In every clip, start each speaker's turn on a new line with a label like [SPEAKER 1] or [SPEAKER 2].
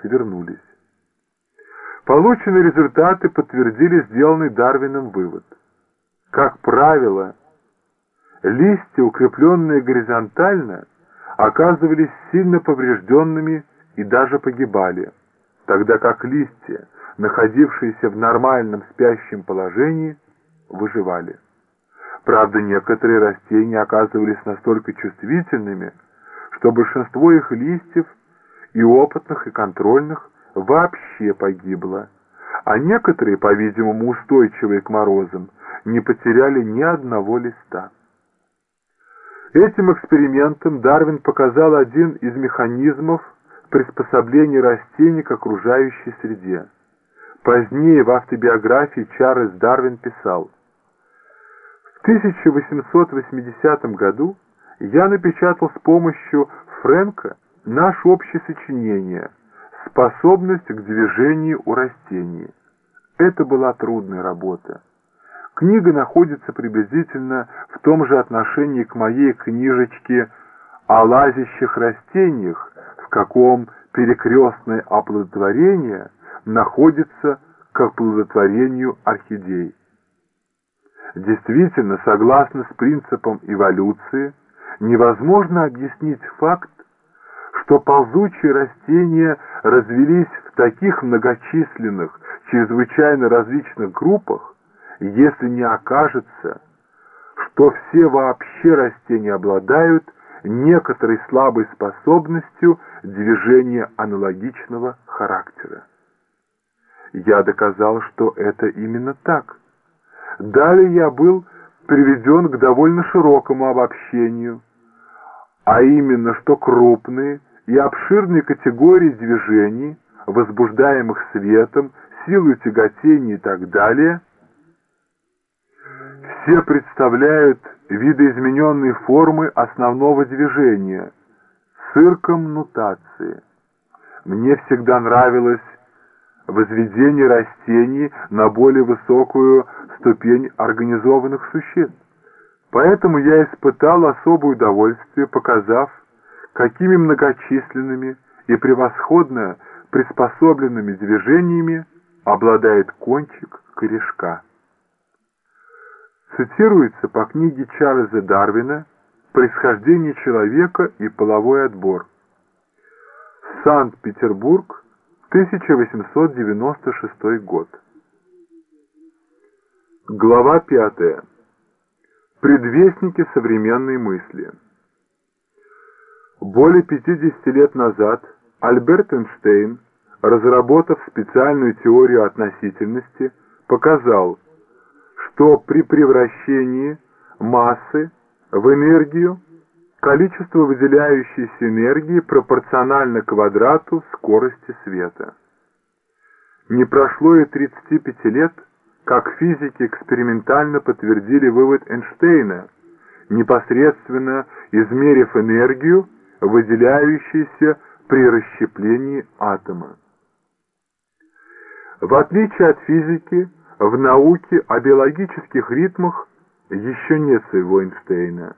[SPEAKER 1] свернулись. Полученные результаты подтвердили сделанный Дарвином вывод. Как правило, листья, укрепленные горизонтально, оказывались сильно поврежденными и даже погибали, тогда как листья, находившиеся в нормальном спящем положении, выживали. Правда, некоторые растения оказывались настолько чувствительными, что большинство их листьев и опытных, и контрольных вообще погибло, а некоторые, по-видимому, устойчивые к морозам, не потеряли ни одного листа. Этим экспериментом Дарвин показал один из механизмов приспособления растений к окружающей среде. Позднее в автобиографии Чарльз Дарвин писал «В 1880 году я напечатал с помощью Фрэнка наше общее сочинение «Способность к движению у растений». Это была трудная работа. Книга находится приблизительно в том же отношении к моей книжечке о лазящих растениях, в каком перекрестное оплодотворение находится к оплодотворению орхидей. Действительно, согласно с принципом эволюции, невозможно объяснить факт, что ползучие растения развелись в таких многочисленных, чрезвычайно различных группах, если не окажется, что все вообще растения обладают некоторой слабой способностью движения аналогичного характера. Я доказал, что это именно так. Далее я был приведен к довольно широкому обобщению, а именно, что крупные и обширные категории движений, возбуждаемых светом, силой тяготения и так далее, все представляют видоизмененные формы основного движения, циркомнутации. Мне всегда нравилось возведение растений на более высокую ступень организованных существ. Поэтому я испытал особое удовольствие, показав, какими многочисленными и превосходно приспособленными движениями обладает кончик корешка. Цитируется по книге Чарльза Дарвина «Происхождение человека и половой отбор». Санкт-Петербург, 1896 год. Глава 5. Предвестники современной мысли. Более 50 лет назад Альберт Эйнштейн, разработав специальную теорию относительности, показал, что при превращении массы в энергию количество выделяющейся энергии пропорционально квадрату скорости света. Не прошло и 35 лет, как физики экспериментально подтвердили вывод Эйнштейна, непосредственно измерив энергию, выделяющуюся при расщеплении атома. В отличие от физики, в науке о биологических ритмах еще нет своего Эйнштейна.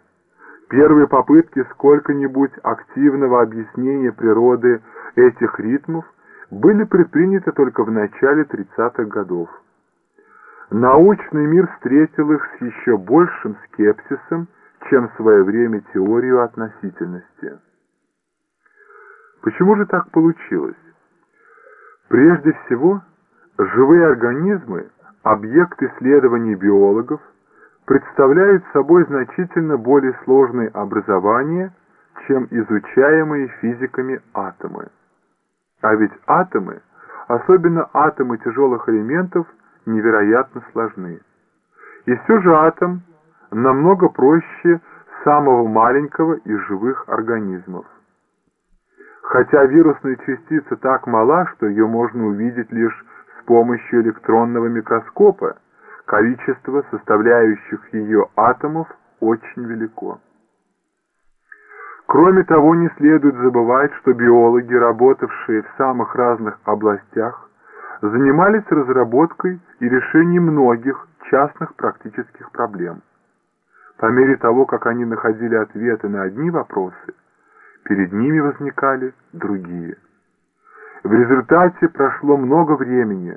[SPEAKER 1] Первые попытки сколько-нибудь активного объяснения природы этих ритмов были предприняты только в начале 30-х годов. Научный мир встретил их с еще большим скепсисом, чем в свое время теорию относительности. Почему же так получилось? Прежде всего, живые организмы, объект исследований биологов, представляют собой значительно более сложные образования, чем изучаемые физиками атомы. А ведь атомы, особенно атомы тяжелых элементов, невероятно сложны. И все же атом намного проще самого маленького из живых организмов. Хотя вирусная частица так мала, что ее можно увидеть лишь с помощью электронного микроскопа, количество составляющих ее атомов очень велико. Кроме того, не следует забывать, что биологи, работавшие в самых разных областях, занимались разработкой и решением многих частных практических проблем. По мере того, как они находили ответы на одни вопросы, перед ними возникали другие. В результате прошло много времени,